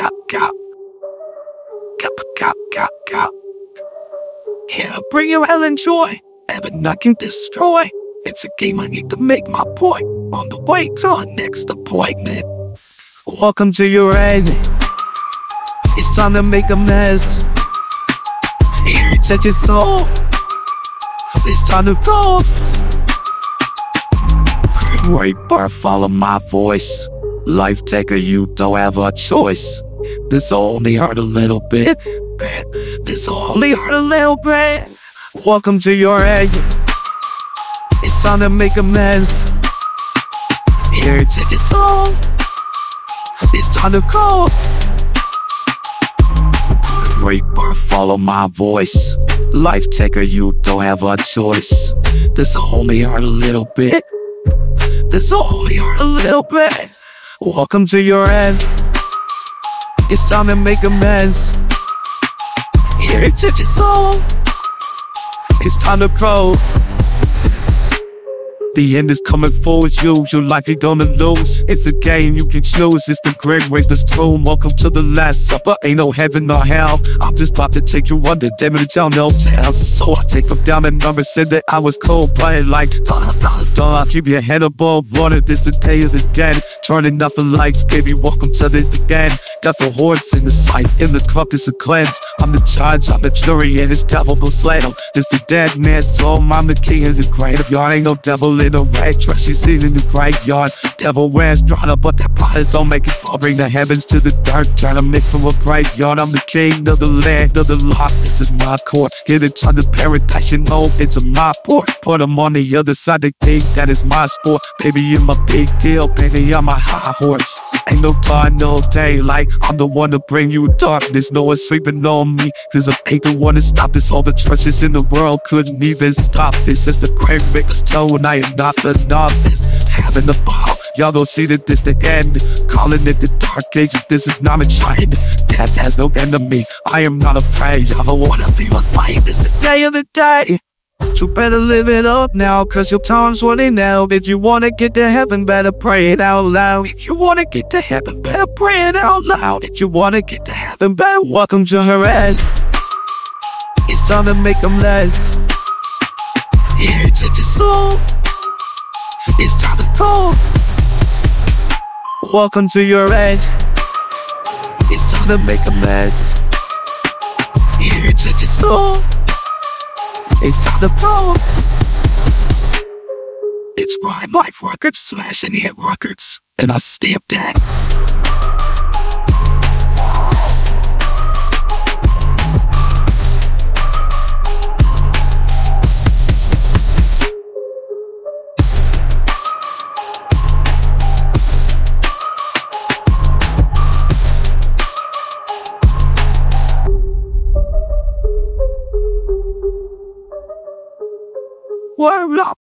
Gap, gap. Gap, gap, gap, gap. Here, bring your hell and joy. Heaven I can destroy. It's a game I need to make my point. On the way to next appointment. Welcome to your end. It's time to make a mess. Here, touch your soul. It's time to go. But follow my voice. Life taker, you don't have a choice. This only hurt a little bit. This only hurt a little bit. Welcome to your end. It's time to make amends. Here, take it slow. It's time to go. But follow my voice. Life taker, you don't have a choice. This only hurt a little bit. This only hurt a little bit. Welcome to your end. It's time to make amends. Here to your soul. It's time to grow. The end is coming for you, you're likely gonna lose. It's a game you can choose, it's the great race, this tomb. Welcome to the last supper, ain't no heaven or hell. I'm just about to take you under, damn it, y'all no tell. So I take them down and number, said that I was cold, playing like, duh, duh. I keep your head above water, this the day of the dead. Turning nothing lights, baby, welcome to this again. Got the hordes in the sight, in the cup, it's a cleanse. I'm the judge, I'm the jury, and this devil will slay him. This the dead man's soul, I'm the king of the graveyard. Ain't no devil in the way, trust you seen in the graveyard. Devil wears up, but that pot don't make it fall. Bring the heavens to the dirt, trying to mix from a graveyard. I'm the king of the land of the lost, this is my court. Get it to the paradise, you know it's a my port. Put 'em on the other side, they think that is my sport. Baby, you're my big deal, baby, I'm a high horse. Ain't no time, no daylight. I'm the one to bring you darkness. No one's sleeping on me. Cause I ain't the one to stop this. All the trusses in the world couldn't even stop this. It's the great maker's tone. I am not the novice. Having the ball. Y'all don't see that this the end. Calling it the dark ages. This is not a child. Death has no enemy. I am not afraid. I don't wanna be a fight. This is the day of the day. You better live it up now, cause your time's running out. If you wanna get to heaven, better pray it out loud. If you wanna get to heaven, better pray it out loud. If you wanna get to heaven, better welcome to her end. It's time to make them less. Here to the soul. It's time to go. Welcome to your end. It's time to make a mess. Here to the soul. It's to go. It's my life records slash and hit records, and I stamped that. Word up.